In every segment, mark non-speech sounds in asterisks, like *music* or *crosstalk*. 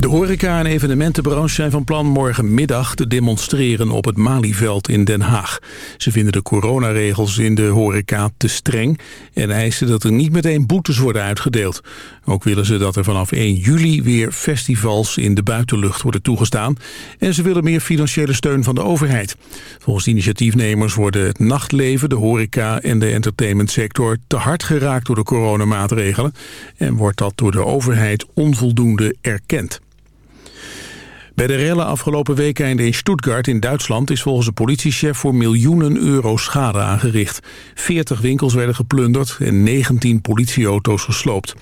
De horeca- en evenementenbranche zijn van plan morgenmiddag te demonstreren op het Malieveld in Den Haag. Ze vinden de coronaregels in de horeca te streng en eisen dat er niet meteen boetes worden uitgedeeld. Ook willen ze dat er vanaf 1 juli weer festivals in de buitenlucht worden toegestaan en ze willen meer financiële steun van de overheid. Volgens initiatiefnemers worden het nachtleven, de horeca en de entertainmentsector te hard geraakt door de coronamaatregelen en wordt dat door de overheid onvoldoende erkend. Bij de rellen afgelopen weekende in Stuttgart in Duitsland... is volgens de politiechef voor miljoenen euro schade aangericht. 40 winkels werden geplunderd en 19 politieauto's gesloopt.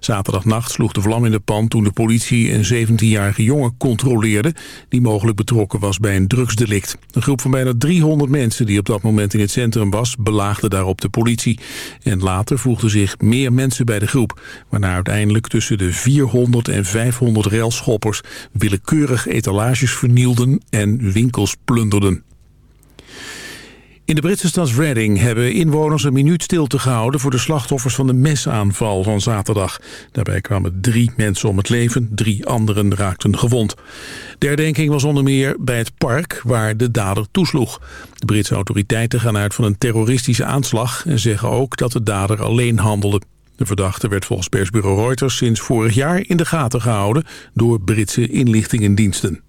Zaterdagnacht sloeg de vlam in de pan toen de politie een 17-jarige jongen controleerde... die mogelijk betrokken was bij een drugsdelict. Een groep van bijna 300 mensen die op dat moment in het centrum was... belaagde daarop de politie. En later voegden zich meer mensen bij de groep... waarna uiteindelijk tussen de 400 en 500 relschoppers willekeurig etalages vernielden en winkels plunderden. In de Britse stad Reading hebben inwoners een minuut stilte gehouden... voor de slachtoffers van de mesaanval van zaterdag. Daarbij kwamen drie mensen om het leven, drie anderen raakten gewond. De herdenking was onder meer bij het park waar de dader toesloeg. De Britse autoriteiten gaan uit van een terroristische aanslag... en zeggen ook dat de dader alleen handelde. De verdachte werd volgens persbureau Reuters sinds vorig jaar in de gaten gehouden door Britse inlichtingendiensten.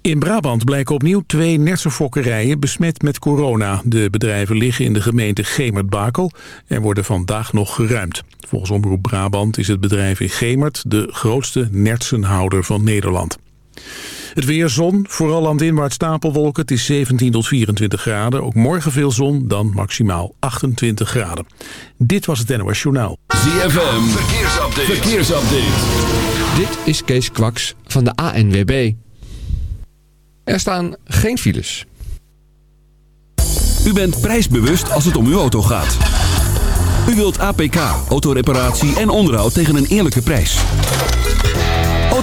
In Brabant blijken opnieuw twee nertsenfokkerijen besmet met corona. De bedrijven liggen in de gemeente Gemert-Bakel en worden vandaag nog geruimd. Volgens Omroep Brabant is het bedrijf in Gemert de grootste nertsenhouder van Nederland. Het weer zon, vooral landinwaarts stapelwolken. Het is 17 tot 24 graden. Ook morgen veel zon, dan maximaal 28 graden. Dit was het NOS Journaal. ZFM, verkeersupdate. verkeersupdate. Dit is Kees Kwaks van de ANWB. Er staan geen files. U bent prijsbewust als het om uw auto gaat. U wilt APK, autoreparatie en onderhoud tegen een eerlijke prijs.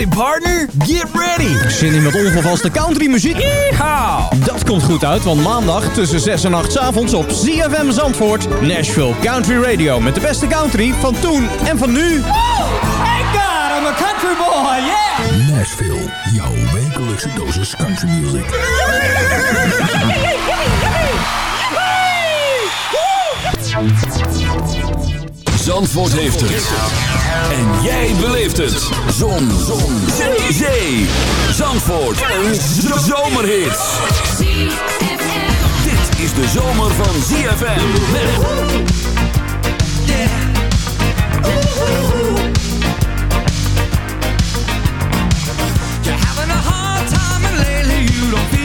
Howdy partner, get ready! Zin in met ongevaste countrymuziek? Yeehaw! Dat komt goed uit, want maandag tussen 6 en 8 's avonds op ZFM Zandvoort... Nashville Country Radio met de beste country van toen en van nu. Thank God, I'm a country boy, yeah! Nashville, jouw wekelijkse dosis country music. Zandvoort heeft het. En jij beleeft het. Zon. Zon. Zee. Zee. Zandvoort. Een zomerhit. Dit is de zomer van ZFM. Met you don't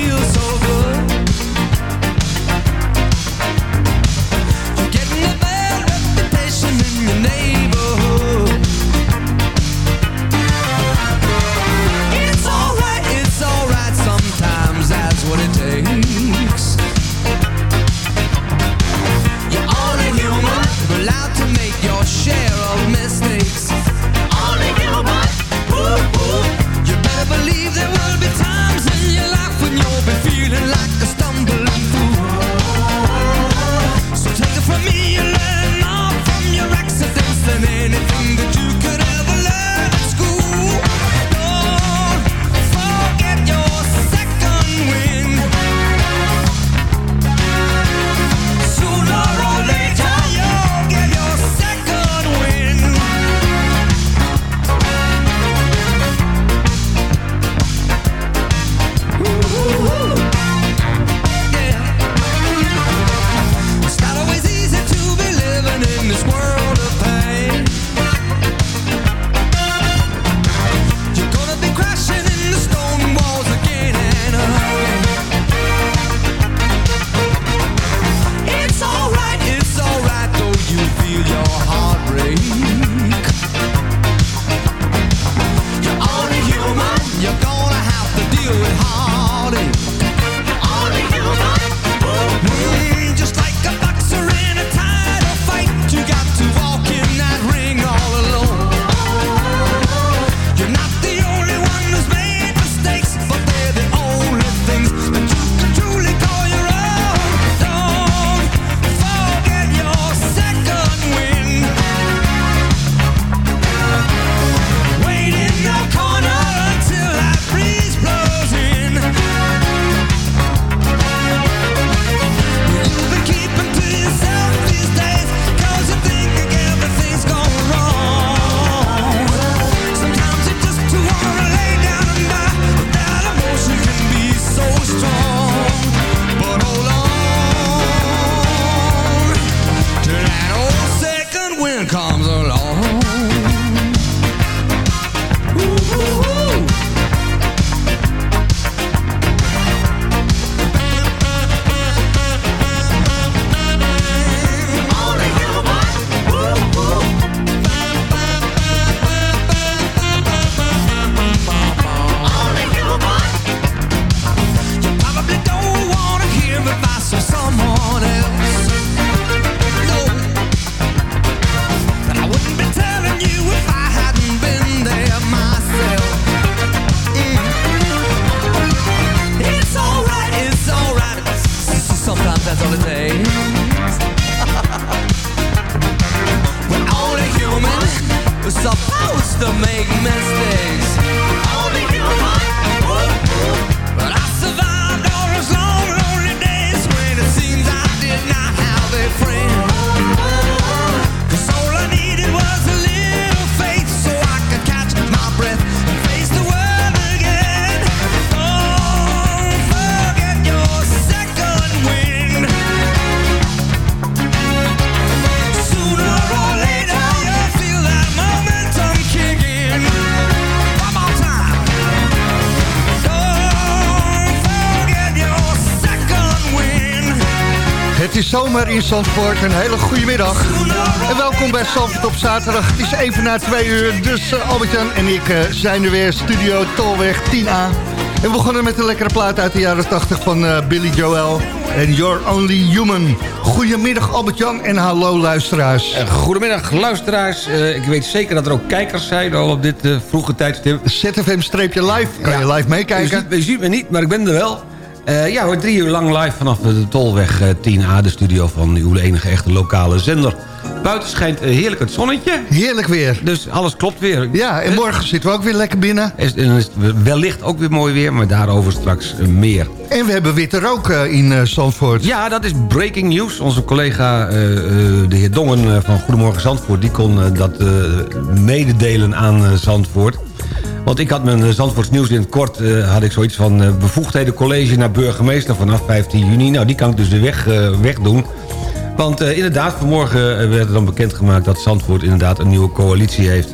zomer in Zandvoort. Een hele goede middag. En welkom bij Zandvoort op zaterdag. Het is even na twee uur. Dus uh, Albert-Jan en ik eh, zijn er weer. Studio Tolweg 10A. En we begonnen met een lekkere plaat uit de jaren 80 van eh, Billy Joel. En You're Only Human. Goedemiddag Albert-Jan en hallo luisteraars. Eh, Goedemiddag luisteraars. Eh, ik weet zeker dat er ook kijkers zijn al op dit eh, vroege tijdstip. ZFM-live. Kan je live meekijken? ziet, u ziet me niet, maar ik ben er wel. Eh, ja hoor, drie uur lang live vanaf de Tolweg eh, 10A, de studio van uw enige echte lokale zender. Buiten schijnt eh, heerlijk het zonnetje, Heerlijk weer. dus alles klopt weer. Ja, en Eh, morgen zitten we ook weer lekker binnen. is, en is het wellicht ook weer mooi weer, maar daarover straks eh, meer. En we hebben witte rook eh, in eh, Zandvoort. Ja, dat is breaking news. Onze collega, eh, eh, de heer Dongen eh, van Goedemorgen Zandvoort... die kon eh, dat eh, mededelen aan eh, Zandvoort. Want ik had mijn eh, Zandvoorts nieuws in het kort... eh, had ik zoiets van eh, bevoegdheden college naar burgemeester vanaf 15 juni. Nou, die kan ik dus weer weg, wegdoen. Want inderdaad, vanmorgen werd er dan bekendgemaakt... dat Zandvoort inderdaad een nieuwe coalitie heeft.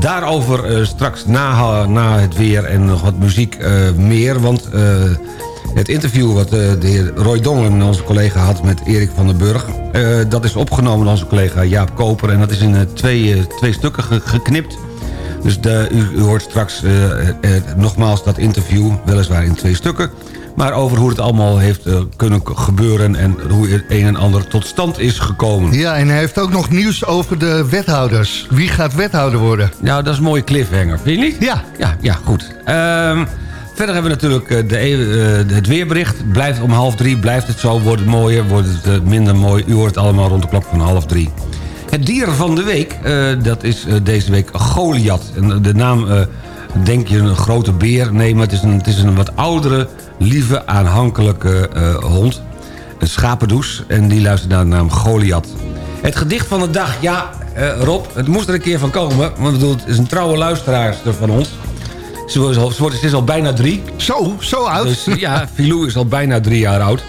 Daarover straks na, na het weer en nog wat muziek meer. Want het interview wat de heer Roy Dongen, onze collega, had met Erik van den Burg... dat is opgenomen door onze collega Jaap Koper. En dat is in twee, twee stukken ge- geknipt. Dus de, u, u hoort straks eh, eh, nogmaals dat interview, weliswaar in twee stukken... maar over hoe het allemaal heeft eh, kunnen gebeuren... en hoe het een en ander tot stand is gekomen. Ja, en hij heeft ook nog nieuws over de wethouders. Wie gaat wethouder worden? Nou, dat is een mooie cliffhanger, vind je niet? Ja. Ja, ja goed. Ehm, verder hebben we natuurlijk de, eh, het weerbericht. Blijft om half drie, blijft het zo, wordt het mooier, wordt het minder mooi. U hoort het allemaal rond de klok van half drie. Het dier van de week, eh, dat is eh, deze week Goliath. En de naam, eh, denk je een grote beer? Nee, maar het is een, het is een wat oudere, lieve, aanhankelijke eh, hond. Een schapendoes. En die luistert naar de naam Goliath. Het gedicht van de dag. Ja, eh, Rob, het moest er een keer van komen. Want bedoel, het is een trouwe luisteraar van ons. Ze, is al- ze, is al bijna drie. Zo, zo oud. Dus ja, Filou is al bijna drie jaar oud.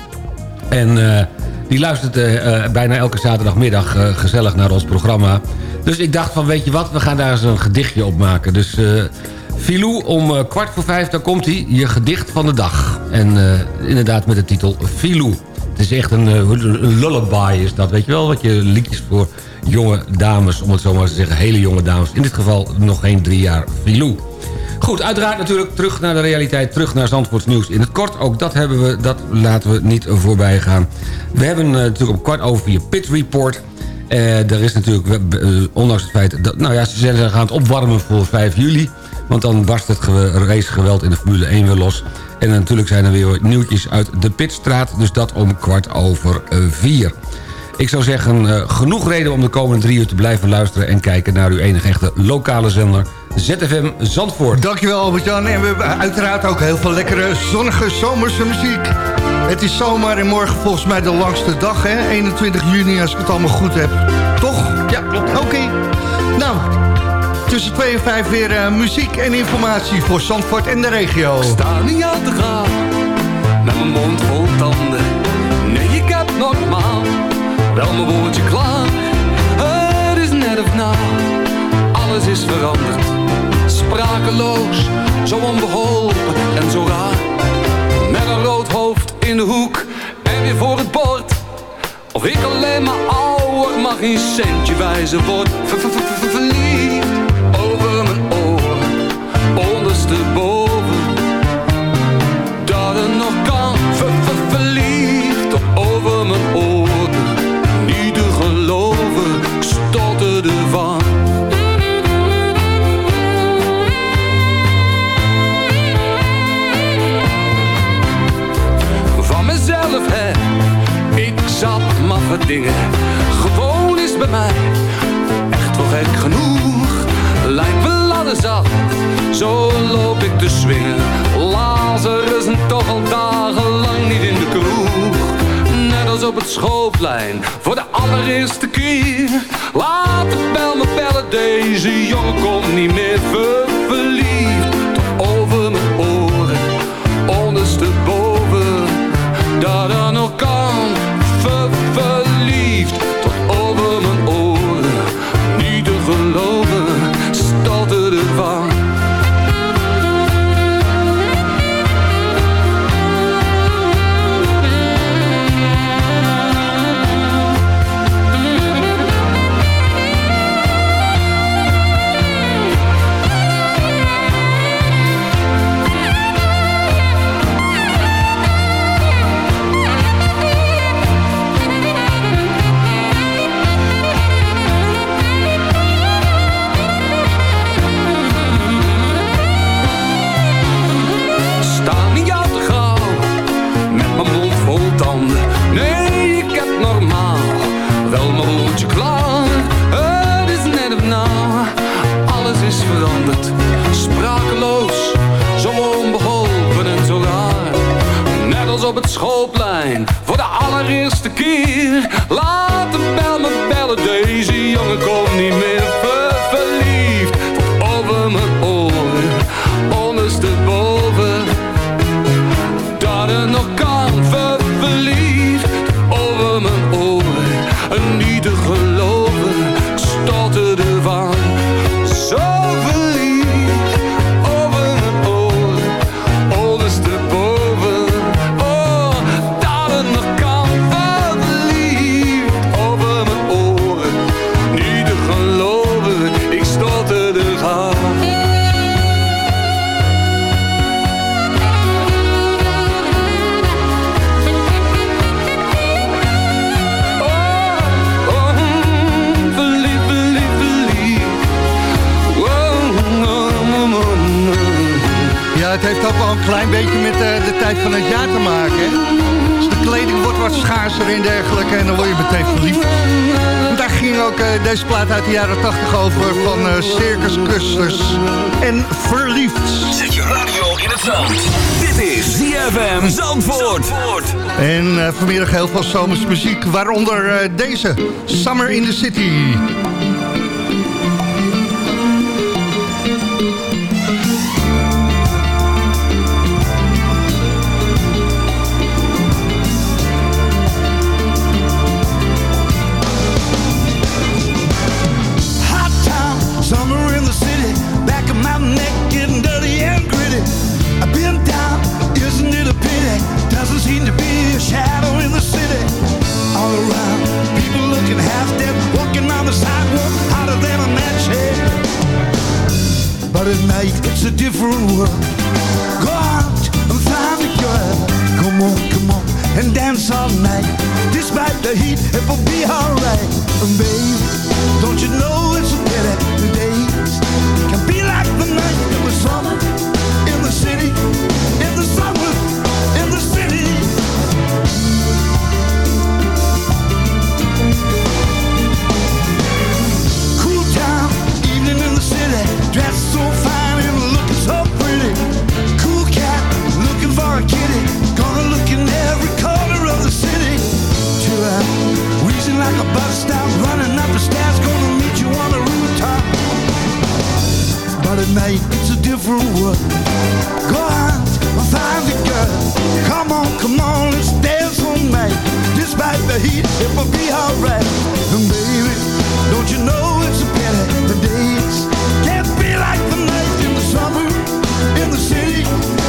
En eh, die luistert eh, eh, bijna elke zaterdagmiddag eh, gezellig naar ons programma. Dus ik dacht van, weet je wat, we gaan daar eens een gedichtje op maken. Dus Filou, om kwart voor vijf, daar komt hij, je gedicht van de dag. En inderdaad met de titel Filou. Het is echt een, een lullaby is dat, weet je wel? Wat je liedjes voor jonge dames, om het zo maar te zeggen, hele jonge dames. In dit geval nog geen drie jaar Filou. Goed, uiteraard natuurlijk terug naar de realiteit, terug naar Zandvoorts nieuws in het kort. Ook dat hebben we, dat laten we niet voorbij gaan. We hebben eh, natuurlijk om kwart over vier Pit Report. Eh er is natuurlijk, eh, ondanks het feit dat... Nou ja, ze zijn gaan het opwarmen voor 5 juli. Want dan barst het ge- racegeweld in de Formule 1 weer los. En natuurlijk zijn er weer nieuwtjes uit de Pitstraat. Dus dat om kwart over vier. Ik zou zeggen, genoeg reden om de komende drie uur te blijven luisteren... en kijken naar uw enige echte lokale zender, ZFM Zandvoort. Dankjewel Albert-Jan. En we hebben uiteraard ook heel veel lekkere zonnige zomerse muziek. Het is zomer en morgen volgens mij de langste dag, hè? 21 juni, als ik het allemaal goed heb. Toch? Ja, klopt. Oké. Nou, tussen 2 en 5 weer eh, muziek en informatie voor Zandvoort en de regio. sta niet aan te gaan Met mijn mond vol tanden Nee, ik heb normaal Wel mijn woordje klaar Het is net of na Alles is veranderd Sprakeloos, zo onbeholpen en zo raar. Met een rood hoofd in de hoek En weer voor het bord. Of ik alleen maar ouder mag geen centje wijzen word. Ver- ver- ver- ver- Verliefd over mijn oren Ondersteboven schooplijn voor de allereerste keer. Laat de bel me bellen, deze jongen komt niet meer verliezen. eerste keer. zomers muziek, waaronder eh, deze Summer in the City. dance all night. Despite the heat, it will be alright. And baby, don't you know it's a pity? night, it's a different world. Go on and find a girl. Come on, come on, let's dance all night. Despite the heat, it will be alright. And baby, don't you know it's a pity the days can't be like the night in the summer in the city.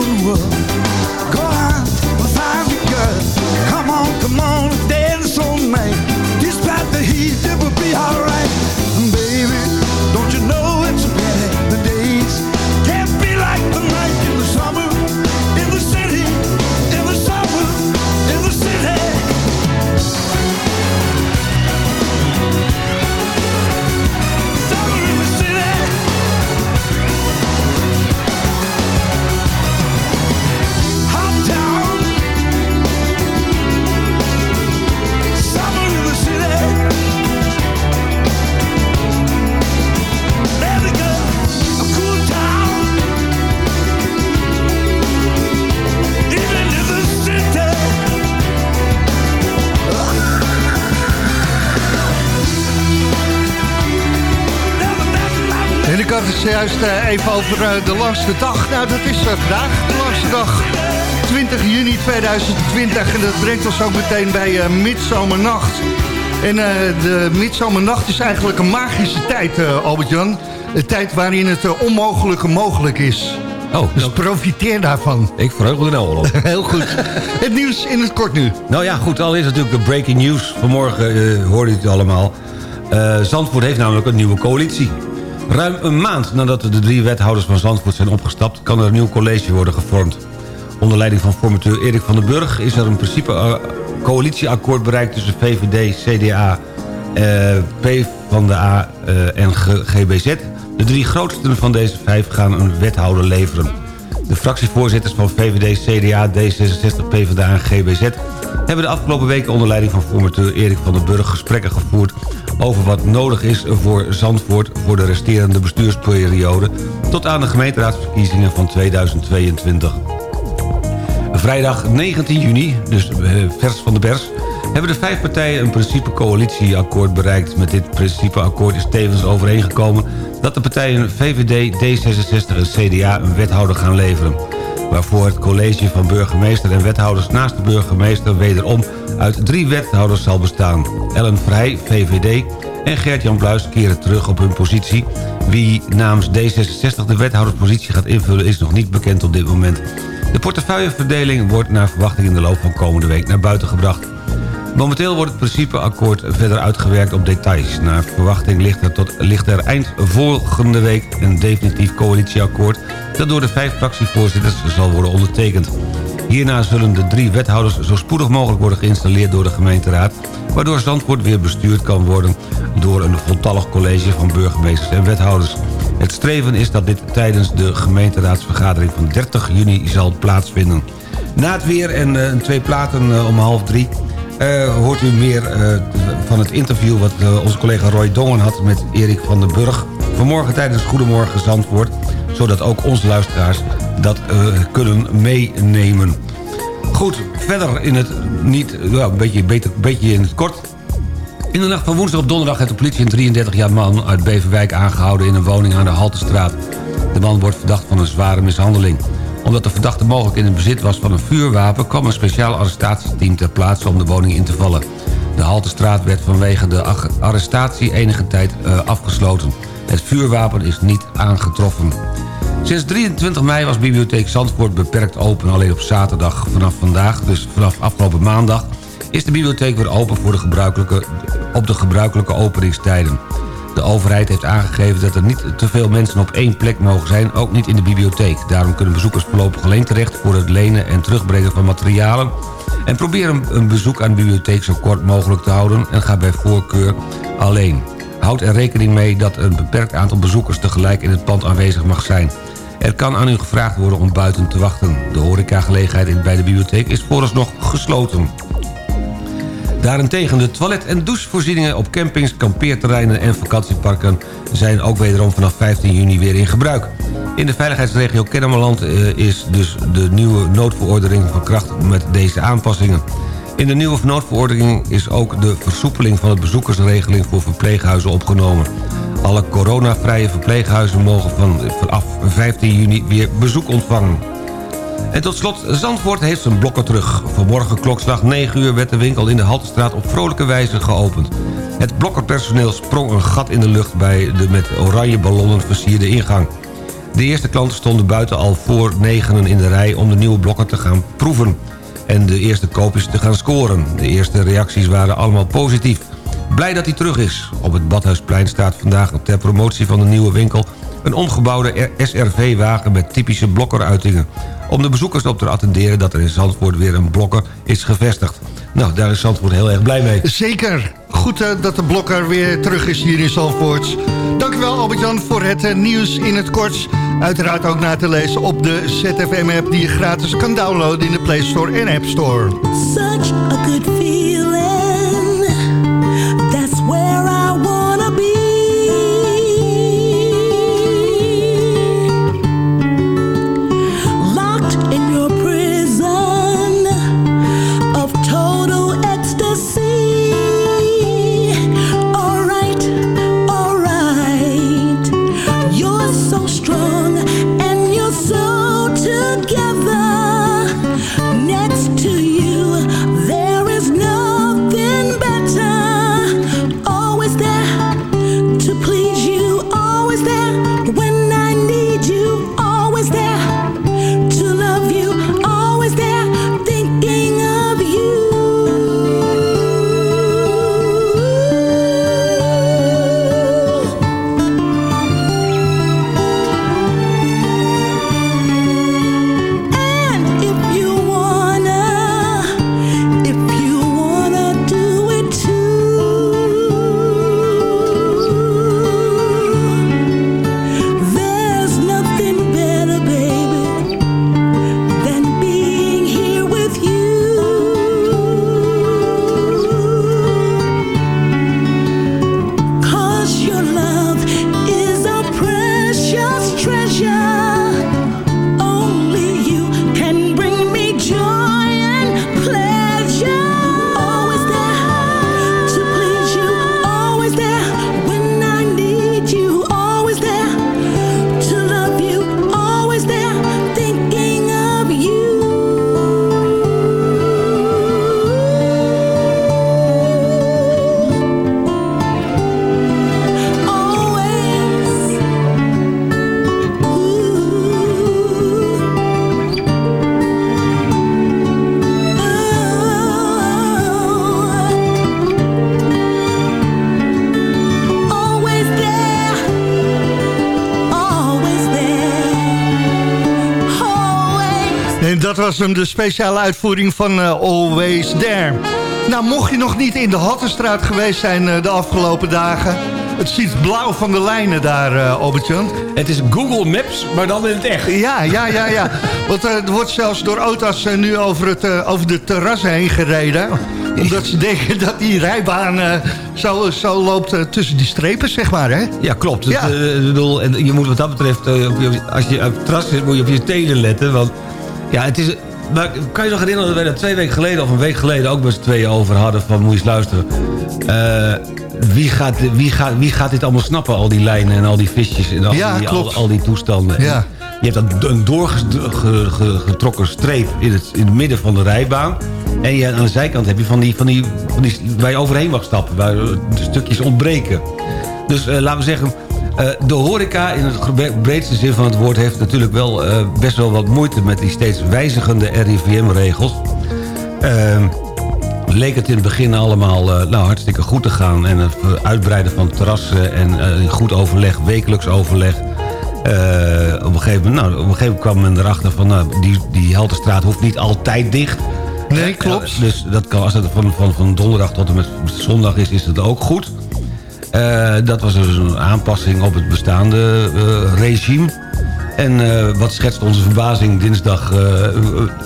world zojuist eh, even over eh, de langste dag. Nou, dat is eh, vandaag de langste dag. 20 juni 2020. En dat brengt ons ook meteen bij uh, Midzomernacht. En de Midzomernacht is eigenlijk een magische tijd, Albert-Jan. Een tijd waarin het onmogelijke mogelijk is. Oh, dus profiteer daarvan. Ik verheug me er nou al op. *laughs* Heel goed. Het nieuws in het kort nu. Nou ja, goed, al is natuurlijk de breaking news. Vanmorgen hoorde u het allemaal. Zandvoort heeft namelijk een nieuwe coalitie. Ruim een maand nadat de drie wethouders van Zandvoort zijn opgestapt... kan er een nieuw college worden gevormd. Onder leiding van formateur Erik van den Burg... is er een principe uh, coalitieakkoord bereikt tussen VVD, CDA, P van de A en GBZ... De drie grootsten van deze vijf gaan een wethouder leveren. De fractievoorzitters van VVD, CDA, D66, PvdA en GBZ... hebben de afgelopen weken onder leiding van formateur Erik van den Burg... gesprekken gevoerd over wat nodig is voor Zandvoort... voor de resterende bestuursperiode... tot aan de gemeenteraadsverkiezingen van 2022. Vrijdag 19 juni, dus eh, vers van de pers hebben de vijf partijen een principe-coalitieakkoord bereikt. Met dit principeakkoord is tevens overeengekomen dat de partijen VVD, D66 en CDA een wethouder gaan leveren. Waarvoor het college van burgemeester en wethouders naast de burgemeester wederom uit drie wethouders zal bestaan. Ellen Vrij, VVD en Gert-Jan Bluis keren terug op hun positie. Wie namens D66 de wethouderspositie gaat invullen is nog niet bekend op dit moment. De portefeuilleverdeling wordt naar verwachting in de loop van komende week naar buiten gebracht. Momenteel wordt het principeakkoord verder uitgewerkt op details. Naar verwachting ligt er, tot, ligt er eind volgende week een definitief coalitieakkoord... dat door de vijf fractievoorzitters zal worden ondertekend. Hierna zullen de drie wethouders zo spoedig mogelijk worden geïnstalleerd door de gemeenteraad... waardoor Zandvoort weer bestuurd kan worden door een voltallig college van burgemeesters en wethouders. Het streven is dat dit tijdens de gemeenteraadsvergadering van 30 juni zal plaatsvinden. Na het weer en uh, twee platen uh, om half drie uh, hoort u meer uh, van het interview... wat uh, onze collega Roy Dongen had met Erik van den Burg... vanmorgen tijdens Goedemorgen Zandvoort... zodat ook onze luisteraars dat kunnen meenemen. Goed, verder in het niet... Ja, een beetje, beter, beetje in het kort... In de nacht van woensdag op donderdag heeft de politie een 33-jaar man uit Beverwijk aangehouden in een woning aan de Haltestraat. De man wordt verdacht van een zware mishandeling omdat de verdachte mogelijk in het bezit was van een vuurwapen... kwam een speciaal arrestatieteam ter plaatse om de woning in te vallen. De Haltestraat werd vanwege de arrestatie enige tijd uh, afgesloten. Het vuurwapen is niet aangetroffen. Sinds 23 mei was Bibliotheek Zandvoort beperkt open. Alleen op zaterdag vanaf vandaag, dus vanaf afgelopen maandag... is de bibliotheek weer open voor de gebruikelijke, op de gebruikelijke openingstijden. De overheid heeft aangegeven dat er niet te veel mensen op één plek mogen zijn, ook niet in de bibliotheek. Daarom kunnen bezoekers voorlopig alleen terecht voor het lenen en terugbrengen van materialen... en proberen een bezoek aan de bibliotheek zo kort mogelijk te houden... en ga bij voorkeur alleen. Houd er rekening mee dat een beperkt aantal bezoekers tegelijk in het pand aanwezig mag zijn. Er kan aan u gevraagd worden om buiten te wachten. De horecagelegenheid bij de bibliotheek is vooralsnog gesloten. Daarentegen de toilet- en douchevoorzieningen op campings, kampeerterreinen en vakantieparken zijn ook wederom vanaf 15 juni weer in gebruik. In de veiligheidsregio Kennemerland eh, is dus de nieuwe noodverordening van kracht met deze aanpassingen. In de nieuwe noodverordening is ook de versoepeling van de bezoekersregeling voor verpleeghuizen opgenomen. Alle coronavrije verpleeghuizen mogen vanaf 15 juni weer bezoek ontvangen. En tot slot, Zandvoort heeft zijn blokken terug. Vanmorgen klokslag 9 uur werd de winkel in de Haltestraat op vrolijke wijze geopend. Het blokkerpersoneel sprong een gat in de lucht bij de met oranje ballonnen versierde ingang. De eerste klanten stonden buiten al voor negenen in de rij om de nieuwe blokken te gaan proeven. En de eerste koopjes te gaan scoren. De eerste reacties waren allemaal positief. Blij dat hij terug is. Op het Badhuisplein staat vandaag ter promotie van de nieuwe winkel... een omgebouwde SRV-wagen met typische blokkeruitingen om de bezoekers op te attenderen dat er in Zandvoort weer een blokker is gevestigd. Nou, daar is Zandvoort heel erg blij mee. Zeker. Goed uh, dat de blokker weer terug is hier in Zandvoort. Dankjewel Albert-Jan voor het uh, nieuws in het kort. Uiteraard ook na te lezen op de ZFM-app die je gratis kan downloaden in de Play Store en App Store. Such a good feeling. Dat was hem, de speciale uitvoering van eh, Always There. Nou, mocht je nog niet in de Hattenstraat geweest zijn eh, de afgelopen dagen... het ziet blauw van de lijnen daar, uh, Albert-Jan. Het is Google Maps, maar dan in het echt. Ja, ja, ja, ja. Want er wordt zelfs door auto's nu over, het, over de terras heen gereden. Omdat ze denken dat die rijbaan zo, zo loopt tussen die strepen, zeg maar, hè? Ja, klopt. Ja. Het, bedoel, en je moet wat dat betreft, als je op het terras zit, moet je op je tenen letten, want... Ja, het is... Maar kan je nog herinneren dat wij er twee weken geleden... of een week geleden ook met z'n tweeën over hadden... van moet je eens luisteren... Uh, wie, gaat, wie, gaat, wie gaat dit allemaal snappen? Al die lijnen en al die visjes en al, ja, die, al, al, die toestanden. Ja. Je hebt een doorgetrokken streep in het, in het midden van de rijbaan. En je, aan de zijkant heb je van die, van die, van die... waar je overheen mag stappen. Waar de stukjes ontbreken. Dus uh, laten we zeggen... Uh, de horeca in het breedste zin van het woord... heeft natuurlijk wel uh, best wel wat moeite... met die steeds wijzigende RIVM-regels. Uh, leek het in het begin allemaal nou, hartstikke goed te gaan... en het uitbreiden van terrassen en goed overleg, wekelijks overleg... op, een gegeven moment, nou, op een gegeven moment kwam men erachter van... Nou, die, die Helterstraat hoeft niet altijd dicht... Nee, klopt. dus dat kan, als het van, van, van donderdag tot en met zondag is, is het ook goed. Uh, dat was dus een aanpassing op het bestaande uh, regime. En uh, wat schetst onze verbazing dinsdag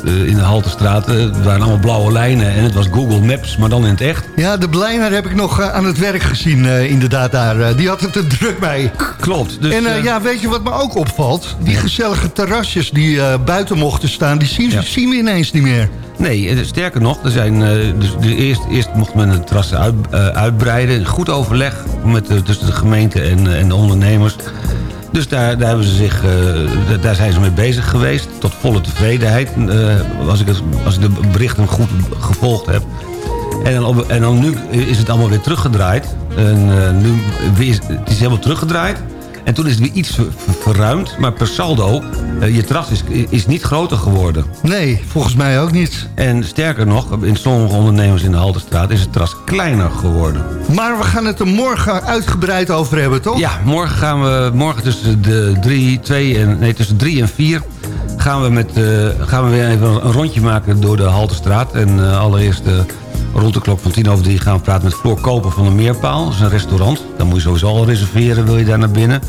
in de Haltestraat. Het waren allemaal blauwe lijnen en het was Google Maps, maar dan in het echt. Ja, de Blijner heb ik nog aan het werk gezien inderdaad daar. die had het er druk bij. Klopt. Dus, en ja, weet je wat me ook opvalt? Die gezellige terrasjes die buiten mochten staan, die zien, ja. zien we ineens niet meer. Nee, sterker nog, er zijn, dus eerst, eerst mocht men de terrassen uit, uh, uitbreiden. Goed overleg met de, tussen de gemeente en, en de ondernemers. Dus daar, daar, hebben ze zich, uh, daar zijn ze mee bezig geweest. Tot volle tevredenheid, uh, als, ik het, als ik de berichten goed gevolgd heb. En dan, en dan nu is het allemaal weer teruggedraaid. En, nu is, het is helemaal teruggedraaid. En toen is het weer iets verruimd. Maar per saldo, uh, je terras is, is niet groter geworden. Nee, volgens mij ook niet. En sterker nog, in sommige ondernemers in de Halterstraat... is het terras kleiner geworden. Maar we gaan het er morgen uitgebreid over hebben, toch? Ja, morgen gaan we morgen tussen de drie, twee en, nee, tussen drie en vier... gaan we, met, uh, gaan we weer even een rondje maken door de Halterstraat. En uh, allereerst rond de klok van tien over drie gaan we praten met Floor Koper van de Meerpaal. Dat is een restaurant. Dan moet je sowieso al reserveren, wil je daar naar binnen.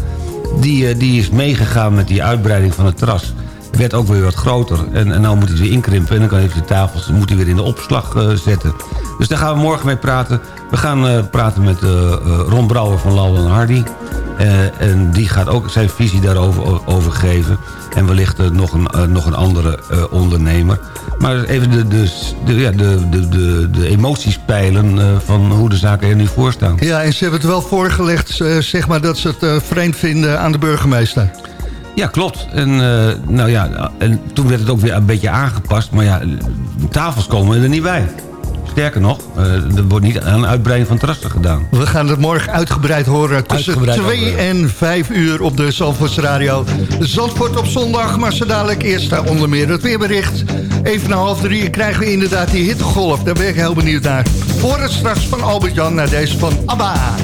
Die, die is meegegaan met die uitbreiding van het terras. Werd ook weer wat groter. En, en nou moet hij weer inkrimpen. En dan kan hij de tafels moet hij weer in de opslag uh, zetten. Dus daar gaan we morgen mee praten. We gaan uh, praten met Ron Brouwer van Lauw en Hardy. en die gaat ook zijn visie daarover over geven. En wellicht nog, een, nog een andere ondernemer. Maar even de, de, de, ja, de, de, de, de emoties peilen uh, van hoe de zaken er nu voor staan. Ja, en ze hebben het wel voorgelegd, uh, zeg maar, dat ze het uh, vreemd vinden aan de burgemeester. Ja, klopt. En, nou ja, en toen werd het ook weer een beetje aangepast. Maar ja, tafels komen er niet bij. Sterker nog, uh, er wordt niet aan uitbreiding van terrassen gedaan. We gaan het morgen uitgebreid horen tussen 2 en 5 uur op de Zandvoorts Radio. Zandvoort op zondag, maar zo dadelijk eerst onder meer het weerbericht. Even na half drie krijgen we inderdaad die hittegolf. Daar ben ik heel benieuwd naar. Voor het straks van Albert-Jan naar deze van ABBA.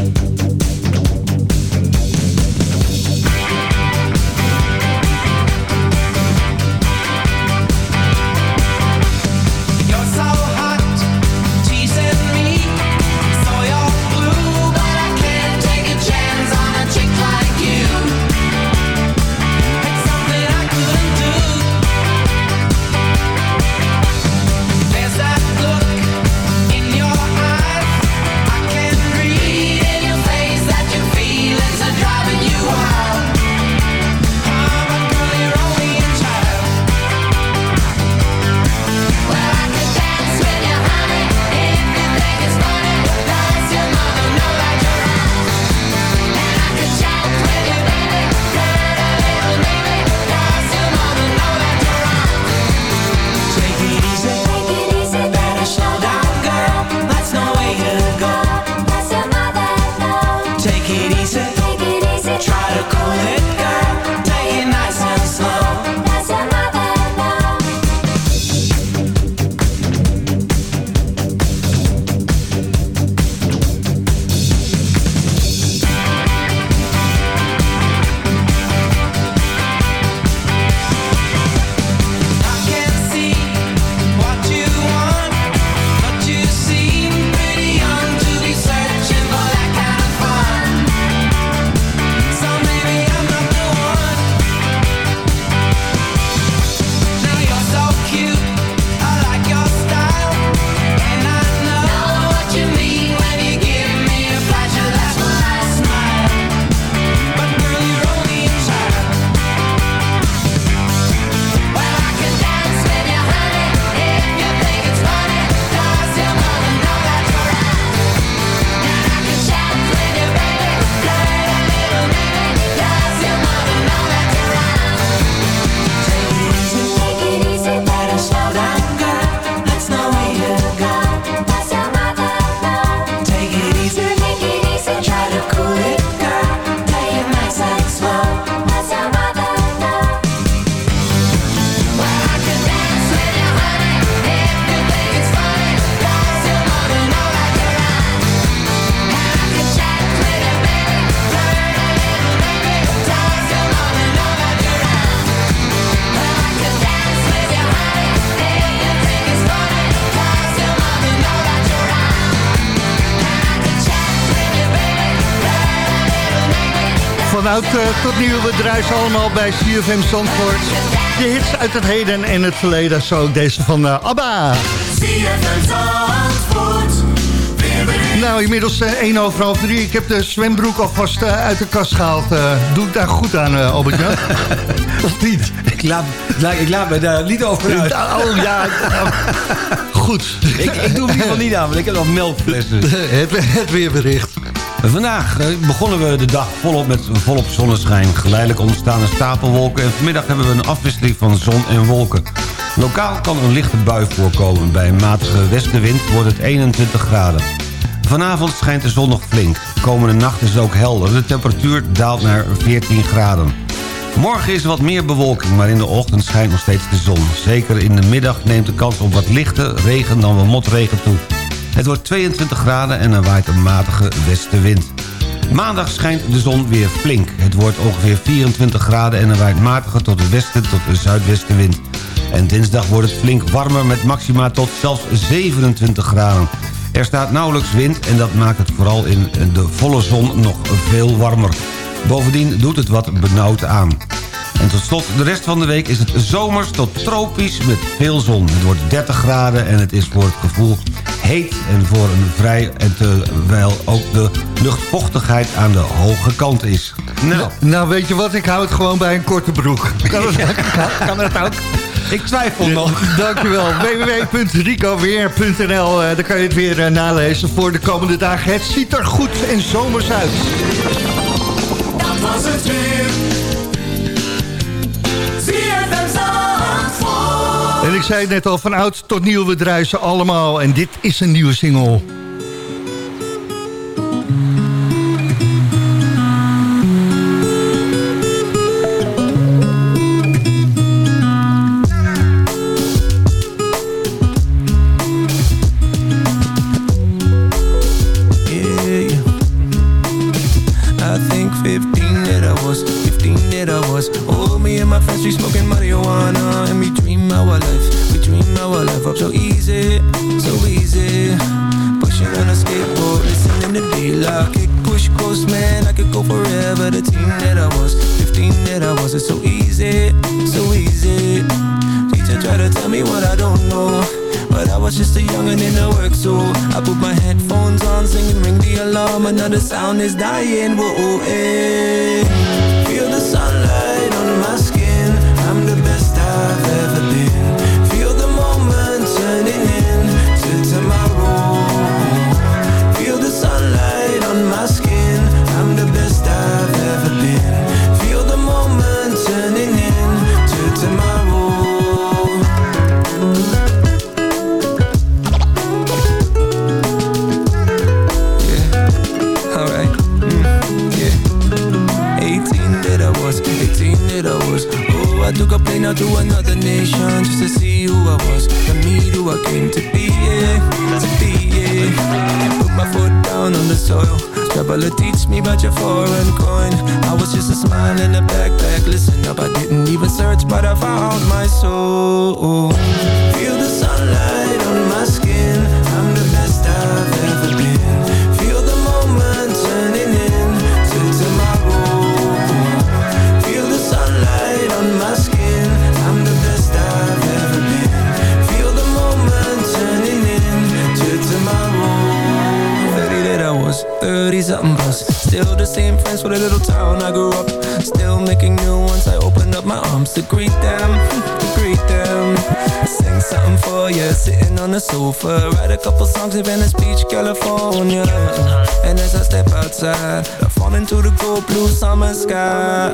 Eh, tot nieuw. We draaien ze allemaal bij CFM Zandvoort. De hits uit het heden en het verleden. Zo ook deze van eh, ABBA. Nou, inmiddels eh 1 over half 3. Ik heb de zwembroek alvast eh, uit de kast gehaald. Eh, doe ik daar goed aan, eh albert -Jan? *laughs* of niet? Ik laat, ik laat, ik laat me daar niet over uit. Oh ja, nou, *laughs* goed. Ik, ik doe hem in ieder geval niet aan, want ik heb nog melkflessen. *laughs* het, het weerbericht. Vandaag eh, begonnen we de dag volop met volop zonneschijn. Geleidelijk ontstaan er stapelwolken... en vanmiddag hebben we een afwisseling van zon en wolken. Lokaal kan een lichte bui voorkomen. Bij een matige westenwind wordt het 21 graden. Vanavond schijnt de zon nog flink. Komende nacht is het ook helder. De temperatuur daalt naar 14 graden. Morgen is wat meer bewolking, maar in de ochtend schijnt nog steeds de zon. Zeker in de middag neemt de kans op wat lichte regen dan wel motregen toe. Het wordt 22 graden en er waait een matige westenwind. Maandag schijnt de zon weer flink. Het wordt ongeveer 24 graden en er waait matige tot de westen tot de zuidwestenwind. En dinsdag wordt het flink warmer met maxima tot zelfs 27 graden. Er staat nauwelijks wind en dat maakt het vooral in de volle zon nog veel warmer. Bovendien doet het wat benauwd aan. En tot slot, de rest van de week is het zomers tot tropisch met veel zon. Het wordt 30 graden en het is voor het gevoel heet en voor een vrij... en terwijl ook de luchtvochtigheid aan de hoge kant is. Nou, Nou, weet je wat? Ik hou het gewoon bij een korte broek. *laughs* Kan het, kan het ook? ik twijfel nog. Dankjewel. *laughs* www.ricoweer.nl eh, Daar kan je het weer eh, nalezen voor de komende dagen. Het ziet er goed en zomers uit. Dat was het weer. Ik zei het net al, van oud tot nieuw, we ze allemaal. En dit is een nieuwe single. In Venice Beach, California. And as I step outside I fall into the cold blue summer sky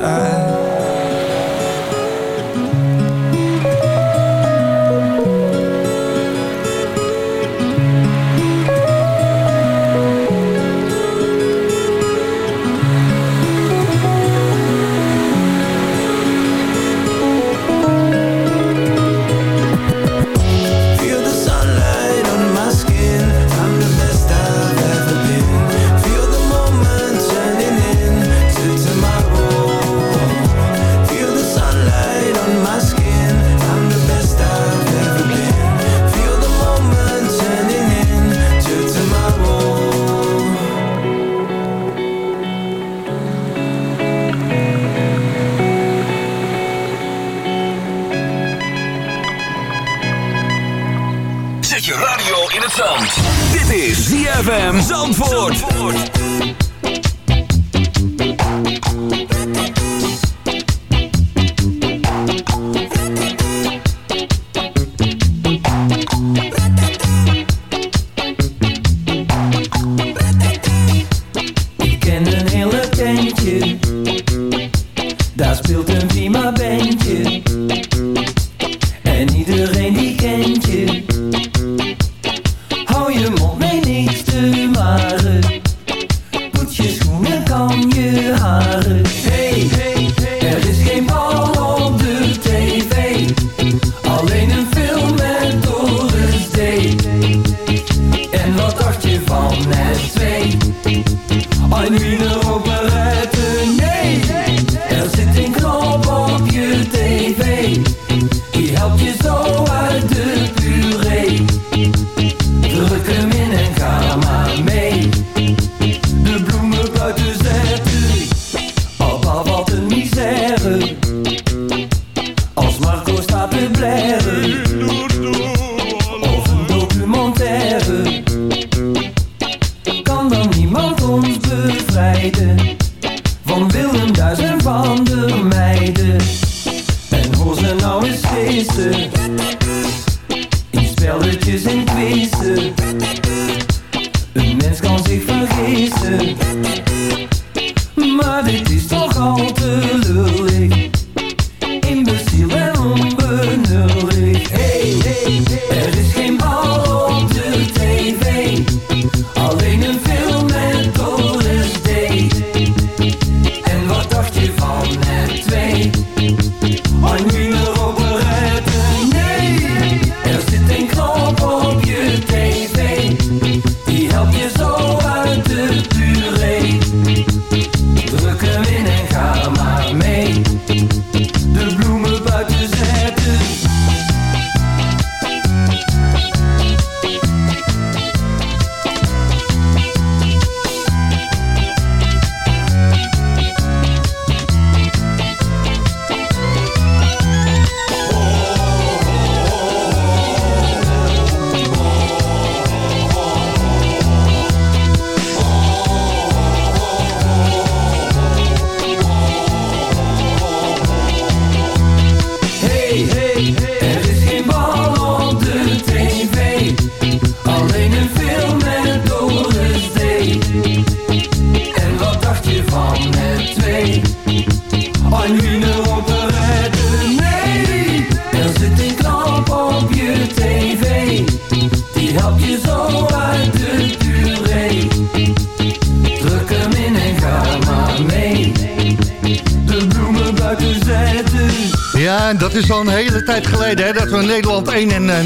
en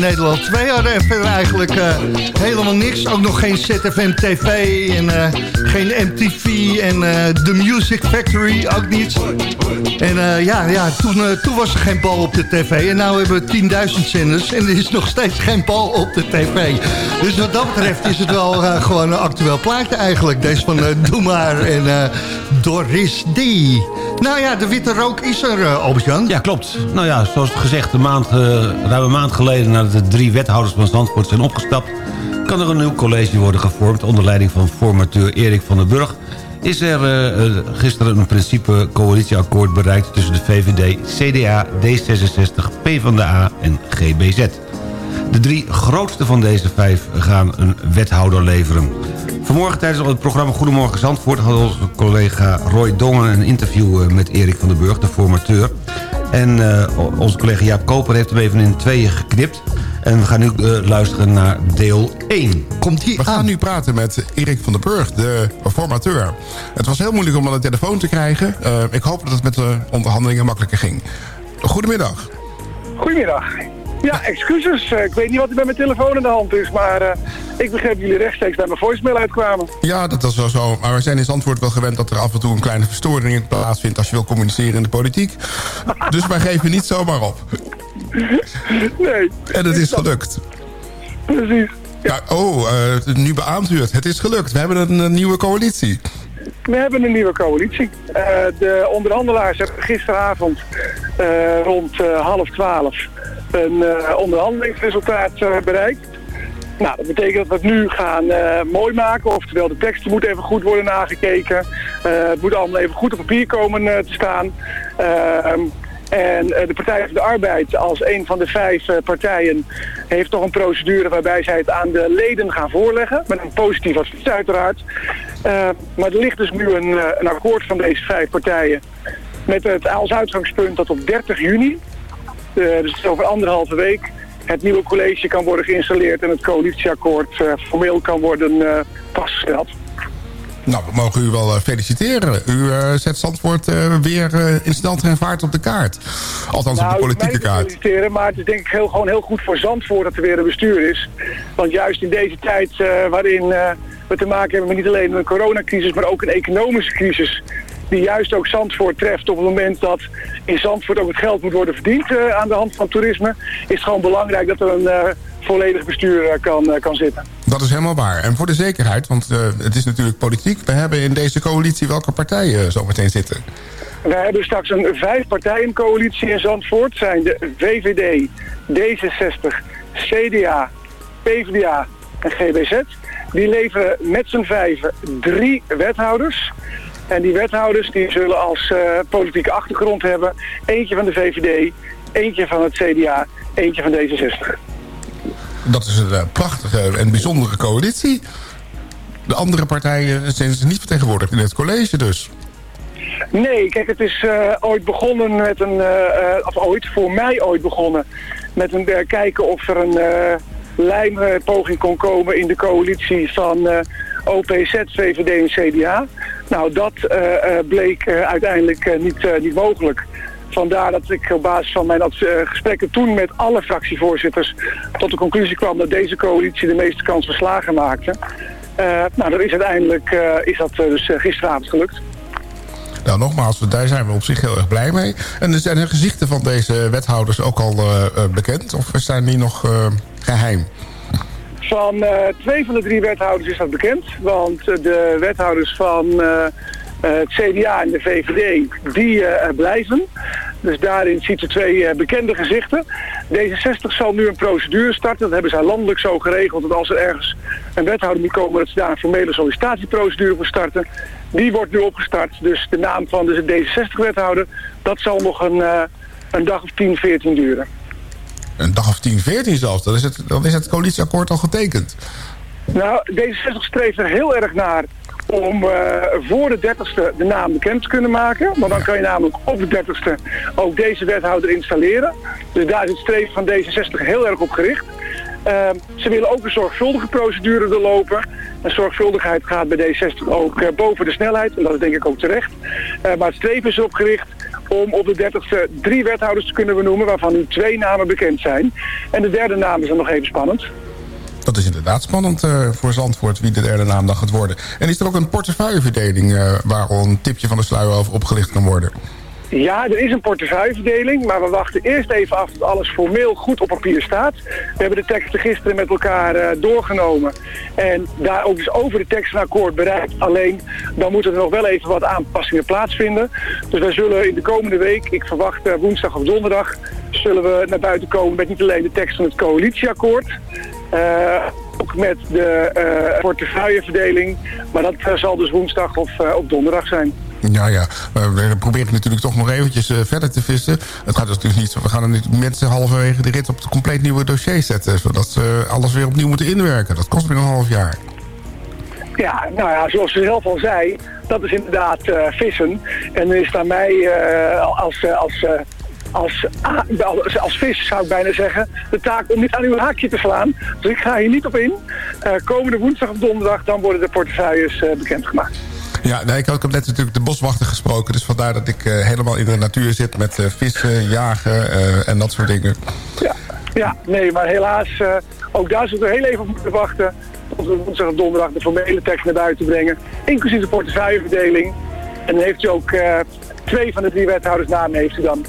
Nederland 2 hadden. En verder eigenlijk eh, helemaal niks. Ook nog geen ZFM TV en eh, geen MTV en eh The Music Factory ook niet. En eh, ja, ja toen, eh, toen was er geen bal op de tv. En nu hebben we 10.000 zenders en er is nog steeds geen bal op de tv. Dus wat dat betreft is het wel eh, gewoon een actueel plaatje eigenlijk. Deze van eh, Doe Maar en Doris D. Nou ja, de witte rook is er, uh, Albert-Jan. Ja, klopt. Nou ja, zoals gezegd, een maand, ruim een maand geleden... nadat de drie wethouders van Zandvoort zijn opgestapt... kan er een nieuw college worden gevormd... onder leiding van formateur Erik van den Burg... is er eh, eh, gisteren een principe coalitieakkoord bereikt... tussen de VVD, CDA, D66, PvdA en GBZ. De drie grootste van deze vijf gaan een wethouder leveren. Vanmorgen tijdens het programma Goedemorgen Zandvoort... had onze collega Roy Dongen een interview eh, met Erik van den Burg, de formateur. En onze collega Jaap Koper heeft hem even in tweeën geknipt. En we gaan nu eh, luisteren naar deel 1. Komt We gaan nu praten met Erik van den Burg, de formateur. Het was heel moeilijk om aan de telefoon te krijgen. Eh, ik hoop dat het met de onderhandelingen makkelijker ging. Goedemiddag. Goedemiddag. Ja, excuses. Eh, Ik weet niet wat er met mijn telefoon in de hand is, maar eh, ik begreep dat jullie rechtstreeks bij mijn voicemail uitkwamen. Ja, dat is wel zo. Maar we zijn in Zandvoort wel gewend dat er af en toe een kleine verstoring plaatsvindt... als je wil communiceren in de politiek. *laughs* dus wij geven niet zomaar op. Nee. En het is gelukt. Precies. Ja, oh, eh, nu beaamt u het. Het is gelukt. We hebben een, nieuwe coalitie. We hebben een nieuwe coalitie. Eh, de onderhandelaars hebben gisteravond eh, rond half twaalf een onderhandelingsresultaat bereikt. Nou, dat betekent dat we het nu gaan mooi maken. Oftewel, de teksten moeten even goed worden nagekeken. Het moet allemaal even goed op papier komen te staan. En eh, de Partij van de Arbeid als een van de vijf eh, partijen heeft toch een procedure waarbij zij het aan de leden gaan voorleggen. Met een positief advies uiteraard. Eh, maar er ligt dus nu een, een akkoord van deze vijf partijen. Met het als uitgangspunt dat op 30 juni, dus over anderhalve week, het nieuwe college kan worden geïnstalleerd en het coalitieakkoord formeel kan worden vastgesteld. Nou, we mogen u wel eh, feliciteren. U eh, zet Zandvoort eh, weer in snel en vaart op de kaart. Althans op de politieke mij te kaart. feliciteren, maar het is denk ik heel, gewoon heel goed voor Zandvoort dat er weer een bestuur is. Want juist in deze tijd waarin we te maken hebben met niet alleen een coronacrisis, maar ook een economische crisis. Die juist ook Zandvoort treft op het moment dat in Zandvoort ook het geld moet worden verdiend aan de hand van toerisme. Is het gewoon belangrijk dat er een volledig bestuur eh, kan, eh, kan zitten. Dat is helemaal waar. En voor de zekerheid, want eh, het is natuurlijk politiek... we hebben in deze coalitie welke partijen zo meteen zitten. We hebben straks een vijf-partijen-coalitie in Zandvoort. zijn de VVD, D66, CDA, PvdA en GBZ. Die leveren met z'n vijven drie wethouders. En die wethouders die zullen als politieke achtergrond hebben... eentje van de VVD, eentje van het CDA, eentje van D66. Dat is een eh, prachtige en bijzondere coalitie. De andere partijen zijn ze niet vertegenwoordigd in het college dus. Nee, kijk, het is eh, ooit begonnen met een, eh, of ooit, voor mij ooit begonnen, met een kijken of er een lijmpoging kon komen in de coalitie van OPZ, VVD en CDA. Nou, dat bleek uiteindelijk niet, niet mogelijk. Vandaar dat ik op basis van mijn eh, gesprekken toen met alle fractievoorzitters tot de conclusie kwam dat deze coalitie de meeste kans verslagen maakte. Eh, nou, dat is uiteindelijk eh, is dat dus gisteravond gelukt. Nou, nogmaals, daar zijn we op zich heel erg blij mee. En zijn de gezichten van deze wethouders ook al bekend? Of zijn die nog eh, geheim? Van twee van de drie wethouders is dat bekend. Want de wethouders van het CDA en de VVD, die eh, blijven. Dus daarin ziet ze twee eh, bekende gezichten. D66 zal nu een procedure starten. Dat hebben zij landelijk zo geregeld. Dat als er ergens een wethouder moet komen... dat ze daar een formele sollicitatieprocedure voor starten. Die wordt nu opgestart. Dus de naam van de D66-wethouder... dat zal nog een, eh, een dag of 10, 14 duren. Een dag of 10, 14 zelfs. Dan is het, dan is het coalitieakkoord al getekend. Nou, D66 streeft er heel erg naar om eh, voor de 30ste de naam bekend te kunnen maken. Want dan kan je namelijk op de 30ste ook deze wethouder installeren. Dus daar is het streven van D66 heel erg op gericht. Eh, ze willen ook een zorgvuldige procedure doorlopen. En zorgvuldigheid gaat bij D60 ook eh, boven de snelheid. En dat is denk ik ook terecht. Eh, maar het streven is erop gericht om op de 30ste drie wethouders te kunnen benoemen... waarvan nu twee namen bekend zijn. En de derde naam is dan nog even spannend. Dat is inderdaad spannend eh, voor Zandvoort wie de derde naam dan gaat worden. En is er ook een portefeuilleverdeling een tipje van de sluier over opgelicht kan worden? Ja, er is een portefeuilleverdeling, maar we wachten eerst even af dat alles formeel goed op papier staat. We hebben de teksten gisteren met elkaar eh, doorgenomen en daar ook dus over de tekst een akkoord bereikt. Alleen, dan moeten er nog wel even wat aanpassingen plaatsvinden. Dus wij zullen in de komende week, ik verwacht woensdag of donderdag, zullen we naar buiten komen met niet alleen de tekst van het coalitieakkoord, ook met de eh portefeuilleverdeling, maar dat eh, zal dus woensdag of, eh, of donderdag zijn. Ja, ja. We proberen natuurlijk toch nog eventjes eh, verder te vissen. Het gaat dus natuurlijk niet... We gaan er mensen halverwege de rit op het compleet nieuwe dossier zetten. Zodat ze alles weer opnieuw moeten inwerken. Dat kost weer een half jaar. Ja, nou ja, zoals ze zelf al zei, dat is inderdaad eh, vissen. En dan is het aan mij eh, als, eh, als, eh, als, ah, als, als vis, zou ik bijna zeggen, de taak om niet aan uw haakje te slaan. Dus ik ga hier niet op in. Eh, komende woensdag of donderdag, dan worden de portefeuilles eh, bekendgemaakt. Ja, nee, ik had heb net natuurlijk de boswachter gesproken. Dus vandaar dat ik eh, helemaal in de natuur zit met vissen, jagen en dat soort dingen. Ja, ja nee, maar helaas, ook daar zullen we heel even op moeten wachten... tot we woensdag of donderdag de formele tekst naar buiten brengen. Inclusief de portefeuilleverdeling. En dan heeft u ook twee van de drie wethouders namen heeft u dan.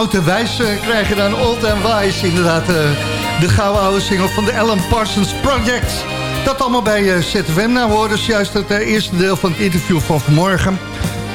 Oud en wijs krijg je dan old en wise. Inderdaad, eh, de gouden oude single van de Alan Parsons Project. Dat allemaal bij eh, ZFM. Nou, we hoorden dus juist het eh, eerste deel van het interview van vanmorgen.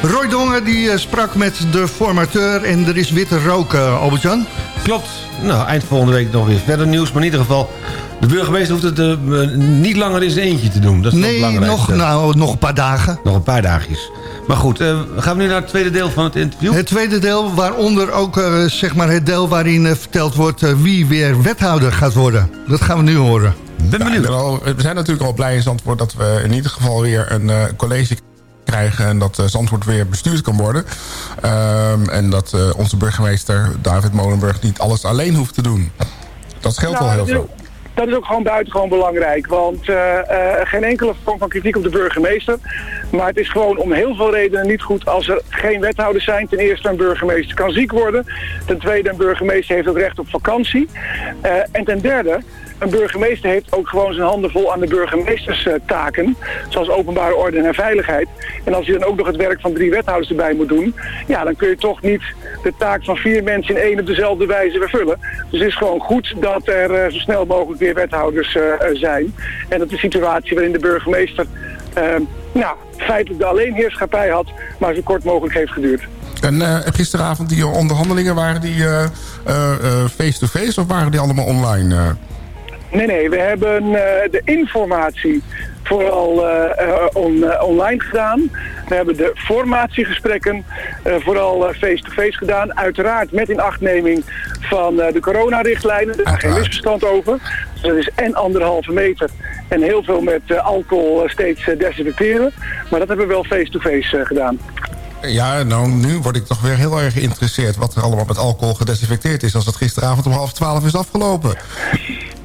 Roy Dongen die sprak met de formateur en er is witte rook, Albert-Jan. Klopt. Nou, eind volgende week nog weer verder nieuws. Maar in ieder geval, de burgemeester hoeft het niet langer in zijn eentje te doen. Dat is Nee, belangrijkste. nog, nou, nog een paar dagen. Nog een paar dagjes. Maar goed, eh, gaan we nu naar het tweede deel van het interview? Het tweede deel, waaronder ook eh, zeg maar het deel waarin eh, verteld wordt... wie weer wethouder gaat worden. Dat gaan we nu horen. Ben Ja, wel, we zijn natuurlijk al blij in Zandvoort dat we in ieder geval weer een eh, college krijgen... en dat eh, Zandvoort weer bestuurd kan worden. Ehm, en dat eh, onze burgemeester David Molenburg niet alles alleen hoeft te doen. Dat scheelt Nou, wel heel veel. Dat is ook gewoon buitengewoon belangrijk. Want eh, eh, geen enkele vorm van kritiek op de burgemeester. Maar het is gewoon om heel veel redenen niet goed als er geen wethouders zijn. Ten eerste een burgemeester kan ziek worden. Ten tweede een burgemeester heeft het recht op vakantie. Eh, en ten derde, een burgemeester heeft ook gewoon zijn handen vol aan de burgemeesterstaken. zoals openbare orde en veiligheid. En als je dan ook nog het werk van drie wethouders erbij moet doen. Ja, dan kun je toch niet de taak van vier mensen in één op dezelfde wijze vervullen. Dus het is gewoon goed dat er eh, zo snel mogelijk weer wethouders eh, eh, zijn. En dat de situatie waarin de burgemeester nou, feitelijk de alleenheerschappij had, maar zo kort mogelijk heeft geduurd. En eh, gisteravond die onderhandelingen, waren die eh, eh, eh, face-to-face of waren die allemaal online? Nee, nee, we hebben eh, de informatie vooral eh, eh, on- online gedaan. We hebben de formatiegesprekken vooral face-to-face gedaan. Uiteraard met inachtneming van de coronarichtlijnen. Daar is geen misverstand over. Dus dat is en anderhalve meter en heel veel met alcohol steeds desinfecteren. Maar dat hebben we wel face-to-face eh, gedaan. Ja, nou, nu word ik toch weer heel erg geïnteresseerd... wat er allemaal met alcohol gedesinfecteerd is... als dat gisteravond om half twaalf is afgelopen.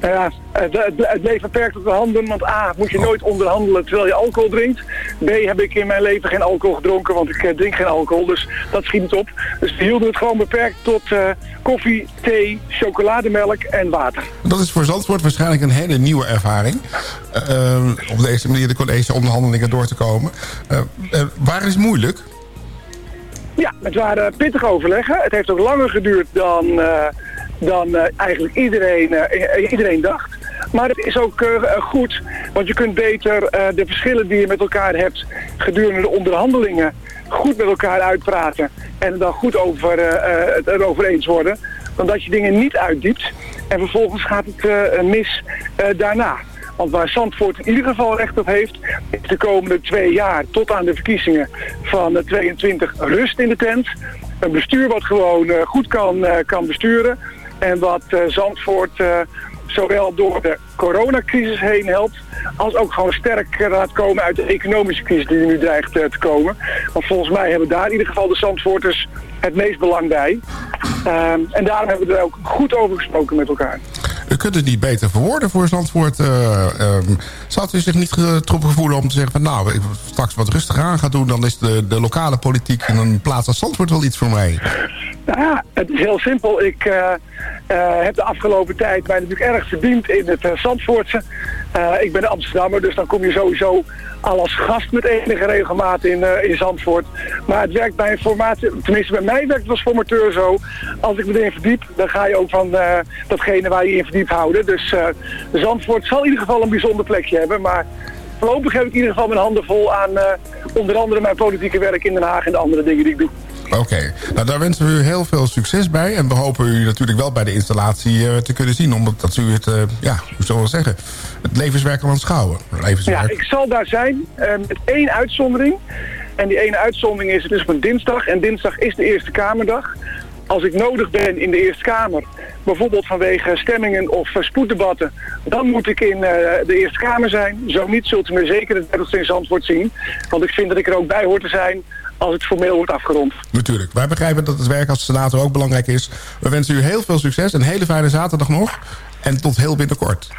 Ja, het, het, het bleef beperkt op de handen, want A, moet je nooit onderhandelen terwijl je alcohol drinkt. B, heb ik in mijn leven geen alcohol gedronken, want ik eh, drink geen alcohol, dus dat schiet niet op. Dus we hielden het gewoon beperkt tot eh, koffie, thee, chocolademelk en water. Dat is voor Zandvoort waarschijnlijk een hele nieuwe ervaring. Eh, eh, op deze manier de collegeonderhandelingen door te komen. Waar is moeilijk? Ja, het waren pittige overleggen. Het heeft ook langer geduurd dan, eh, dan eh, eigenlijk iedereen, eh, iedereen dacht. Maar het is ook goed, want je kunt beter de verschillen die je met elkaar hebt gedurende de onderhandelingen goed met elkaar uitpraten en dan goed over, het erover eens worden, dan dat je dingen niet uitdiept en vervolgens gaat het mis daarna. Want waar Zandvoort in ieder geval recht op heeft, is de komende twee jaar tot aan de verkiezingen van eh, 22 rust in de tent. Een bestuur wat gewoon eh, goed kan, eh, kan besturen en wat eh, Zandvoort eh, zowel door de coronacrisis heen helpt, als ook gewoon sterk eh, laat komen uit de economische crisis die nu dreigt eh, te komen. Want volgens mij hebben daar in ieder geval de Zandvoorters het meest belang bij. Ehm, en daarom hebben we er ook goed over gesproken met elkaar. U kunt het niet beter verwoorden voor Zandvoort. eh ehm, zou u zich niet getroffen voelen om te zeggen... van nou, ik straks wat rustiger aan ga doen... dan is de, de lokale politiek in een plaats als Zandvoort wel iets voor mij. Nou ja, het is heel simpel. Ik eh, eh, heb de afgelopen tijd mij natuurlijk erg verdiend in het uh, Zandvoortse. Eh, ik ben Amsterdammer, dus dan kom je sowieso al als gast met enige regelmaat in, eh, in Zandvoort. Maar het werkt bij een formatie, tenminste bij mij werkt het als formateur zo. Als ik me verdiep, dan ga je ook van eh, datgene waar je in verdiept houden. Dus eh, Zandvoort zal in ieder geval een bijzonder plekje hebben. Maar voorlopig heb ik in ieder geval mijn handen vol aan eh, onder andere mijn politieke werk in Den Haag en de andere dingen die ik doe. Oké, nou daar wensen we u heel veel succes bij. En we hopen u natuurlijk wel bij de installatie eh, te kunnen zien. Omdat dat u het, eh, ja, hoe zullen we zeggen, het levenswerk kan aanschouwen. Ja, Levenswerk. ik zal daar zijn eh, met één uitzondering. En die ene uitzondering is, het is op een dinsdag. En dinsdag is de Eerste Kamerdag. Als ik nodig ben in de Eerste Kamer, bijvoorbeeld vanwege stemmingen of eh, spoeddebatten, dan moet ik in eh, de Eerste Kamer zijn. Zo niet zult u me zeker het Bertelsteins antwoord zien. Want ik vind dat ik er ook bij hoor te zijn als het formeel wordt afgerond. Natuurlijk. Wij begrijpen dat het werk als senator ook belangrijk is. We wensen u heel veel succes. Een hele fijne zaterdag nog. En tot heel binnenkort.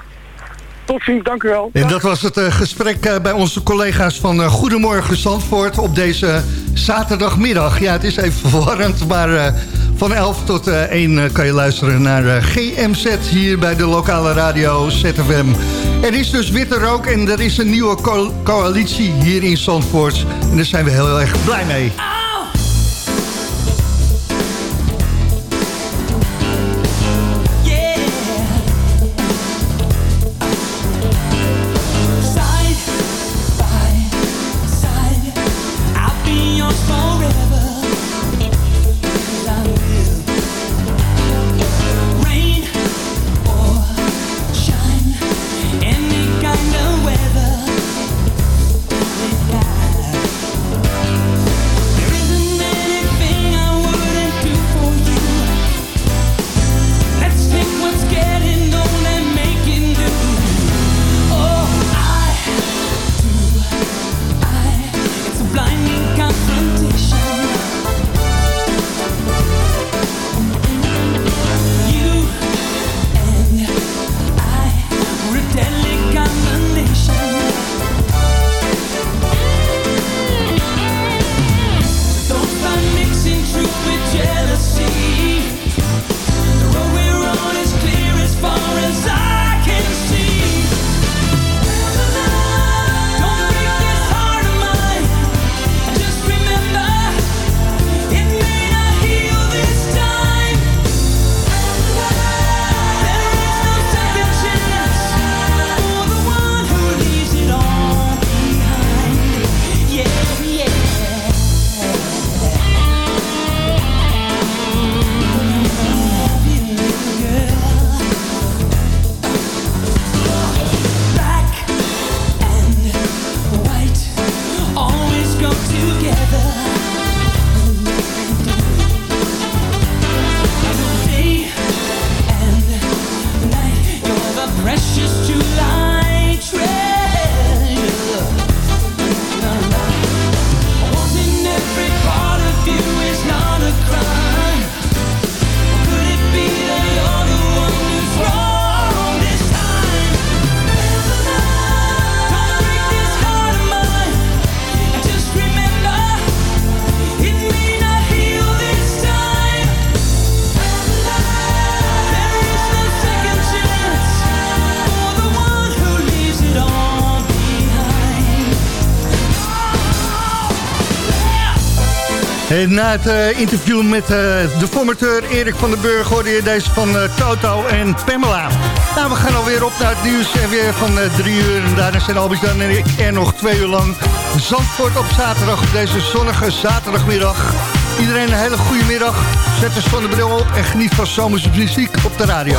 Tot ziens, dank u wel. En dat was het eh, gesprek eh, bij onze collega's van eh, Goedemorgen Zandvoort op deze zaterdagmiddag. Ja, het is even *laughs* verwarrend, maar van 11 tot eh, 1 eh, kan je luisteren naar GMZ hier bij de lokale radio ZFM. Er is dus witte rook en er is een nieuwe co- coalitie hier in Zandvoort. En daar zijn we heel erg blij mee. Na het eh, interview met eh, de formateur Erik van den Burg... hoorde je deze van eh, Toto en Pamela. Nou, we gaan alweer op naar het nieuws en weer van drie uur. En daarna zijn Albert Jan en ik er nog twee uur lang. Zandvoort op zaterdag, op deze zonnige zaterdagmiddag. Iedereen een hele goede middag. Zet de zonnebril op en geniet van zomerse muziek op de radio.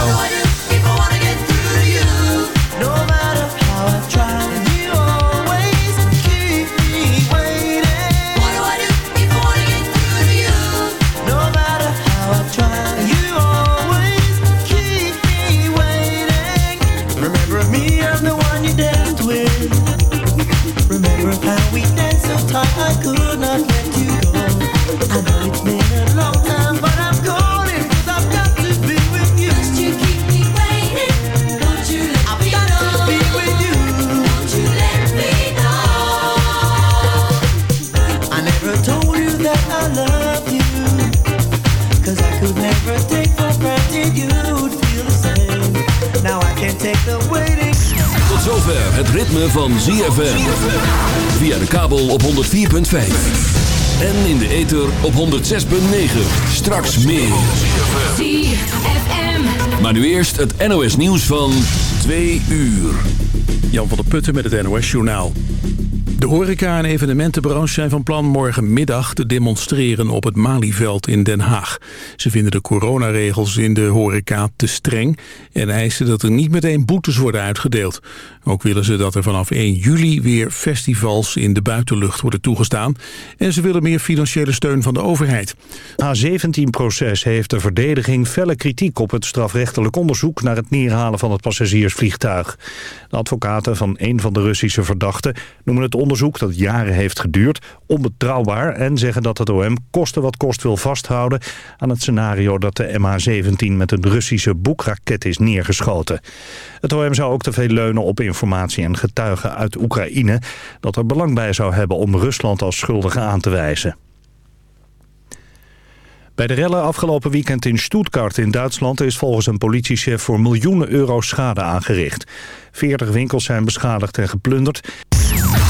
Ritme van ZFM. Via de kabel op 104.5. En in de ether op 106.9. Straks meer. Maar nu eerst het NOS nieuws van 2 uur. Jan van der Putten met het NOS Journaal. De horeca- en evenementenbranche zijn van plan morgenmiddag te demonstreren op het Malieveld in Den Haag. Ze vinden de coronaregels in de horeca te streng en eisen dat er niet meteen boetes worden uitgedeeld. Ook willen ze dat er vanaf 1 juli weer festivals in de buitenlucht worden toegestaan. En ze willen meer financiële steun van de overheid. A17-proces heeft de verdediging felle kritiek op het strafrechtelijk onderzoek naar het neerhalen van het passagiersvliegtuig. De advocaten van een van de Russische verdachten noemen het onderzoek dat jaren heeft geduurd onbetrouwbaar en zeggen dat het OM koste wat kost wil vasthouden aan het scenario dat de MH17 met een Russische boekraket is neergeschoten. Het OM zou ook te veel leunen op informatie en getuigen uit Oekraïne dat er belang bij zou hebben om Rusland als schuldige aan te wijzen. Bij de rellen afgelopen weekend in Stuttgart in Duitsland is volgens een politiechef voor miljoenen euro schade aangericht. 40 winkels zijn beschadigd en geplunderd.